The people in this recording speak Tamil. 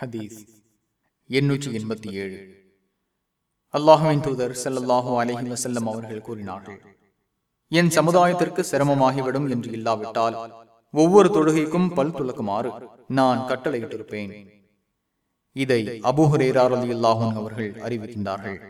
ஹதீஸ் எண்ணூற்றி எண்பத்தி ஏழு. அல்லாஹுவின் தூதர் ஸல்லல்லாஹு அலஹி வசல்லம் அவர்கள் கூறினார்கள் என் சமுதாயத்திற்கு சிரமமாகிவிடும் என்று இல்லாவிட்டால் ஒவ்வொரு தொழுகைக்கும் பல் துளக்குமாறு நான் கட்டளையிட்டிருப்பேன். இதை அபுஹரேரார் அலி அல்லாஹூன் அவர்கள் அறிவிக்கின்றார்கள்.